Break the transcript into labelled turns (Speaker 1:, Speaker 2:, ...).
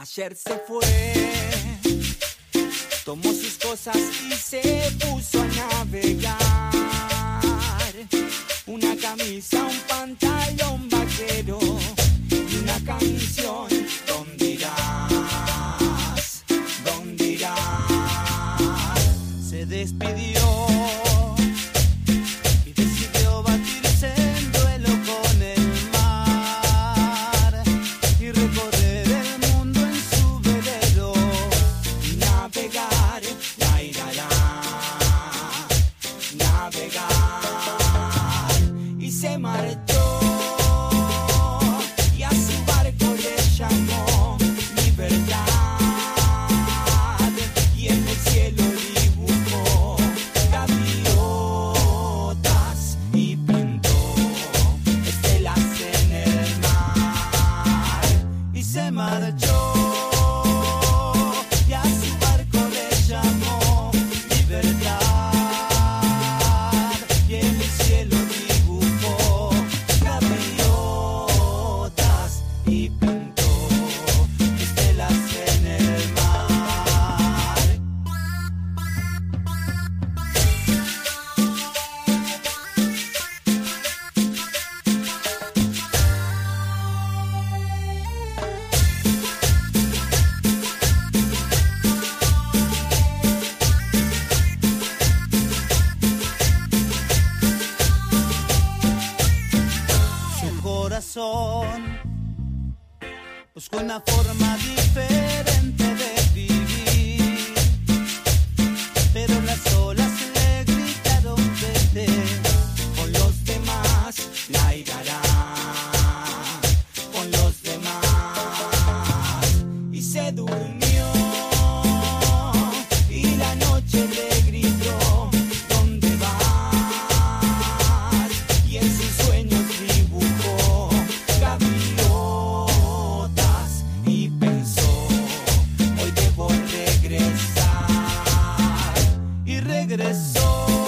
Speaker 1: Ayer se fue, tomó sus cosas y se puso a navegar. Una camisa, un pantalón vaquero y una canción. ¿Dónde irás? ¿Dónde irás? Se despidió Vega. Busco una forma diferente Cristo.